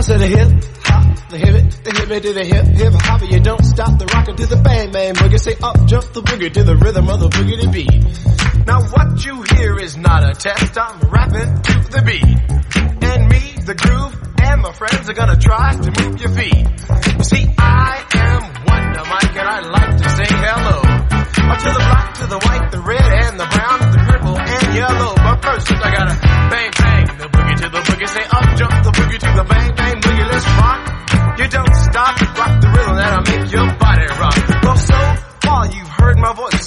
I said a hip hop, the hip it, the hip it to the hip hip hop. You don't stop the rockin' to the bang bang boogie. Say up jump the boogie to the rhythm of the boogie to beat. Now what you hear is not a test. I'm rapping to the beat, and me, the groove, and my friends are gonna try to move your feet. You see, I am Wonder Mike, and I like to say hello. To the black, to the white,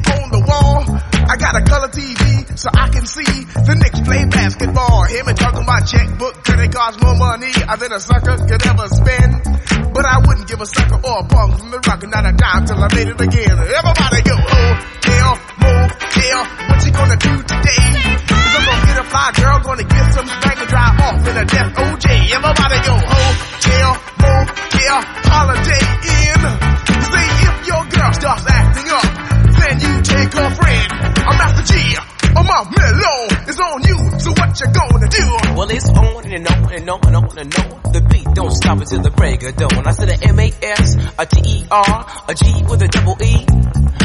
on the wall. I got a color TV so I can see the Knicks play basketball. Him and talking my checkbook, cause it costs more money than a sucker could ever spend. But I wouldn't give a sucker or a punk from the rock not a dime till I made it again. Everybody go, oh, hotel, motel, what you gonna do today? Cause I'm gonna get a fly girl, gonna get some spank and drive off in a death OJ. Everybody go, oh, hotel, motel, holiday you gonna do? Well, it's on and on and on and on and on. The beat don't stop until the break of dawn. I said a M-A-S, a T-E-R, a G with a double E.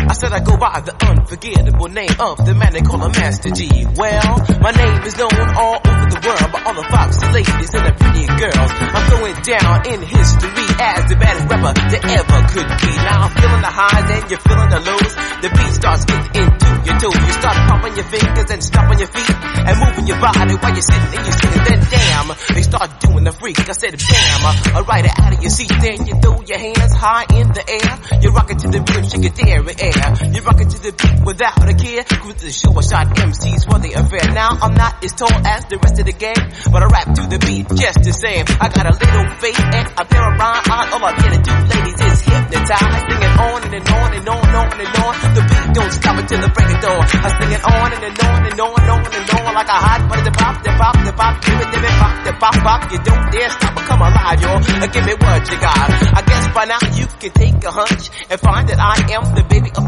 I said I go by the unforgettable name of the man they call a Master Gee. Well, my name is known all over the world by all the foxy ladies and the pretty girls. I'm going down in history as the baddest rapper that ever could be. Now I'm feeling the highs and you're feeling the lows. The beat starts getting into your toes. You start pumping your fingers and stomping your feet and moving your body while you're sitting and you're sitting. Then damn, they start doing the freak. I said bam, alright out of your seat. Then you throw your hands high in the air. You rock it to the beat, shake there in air. You rock it to the beat without a care. Cruise the show, I shot MCs for the affair. Now I'm not as tall as the rest of the gang, but I rap to the beat just the same. I got a little faith and a pair of rhyme eyes. All I'm here to do, ladies, is hypnotize. Singing on and, and on and on and on and on. The don't stop until the break of dawn. I sing it on and, and on and on and on and on like a hot butter. The pop, the pop, the pop, give it, give it, pop, the pop, pop. You don't dare stop or come alive, y'all. Give me what you got. I guess by now you can take a hunch and find that I am the baby of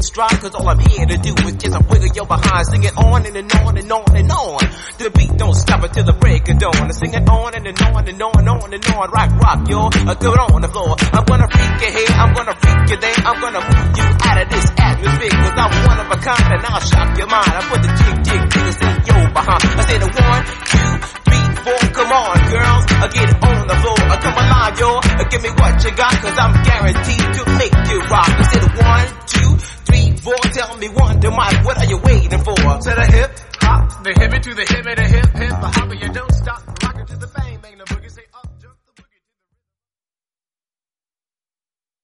it strong, cause all I'm here to do is just a wiggle your behind. Sing it on and, and on and on and on. The beat don't stop until the break of dawn. I sing it on and, and on and on and on and on. Rock, rock. Uh, go on the floor. I'm gonna freak you here, I'm gonna freak you there. I'm gonna move you out of this atmosphere, cause I'm one of a kind and I'll shock your mind. I put the jig, jig, jiggers in your behind. I said a one, two, three, four. Come on, girls. I get on the floor. I come alive, yo. Uh, give me what you got, cause I'm guaranteed to to the hip hop, the hip to the hip, the hip hip, the hopper you don't.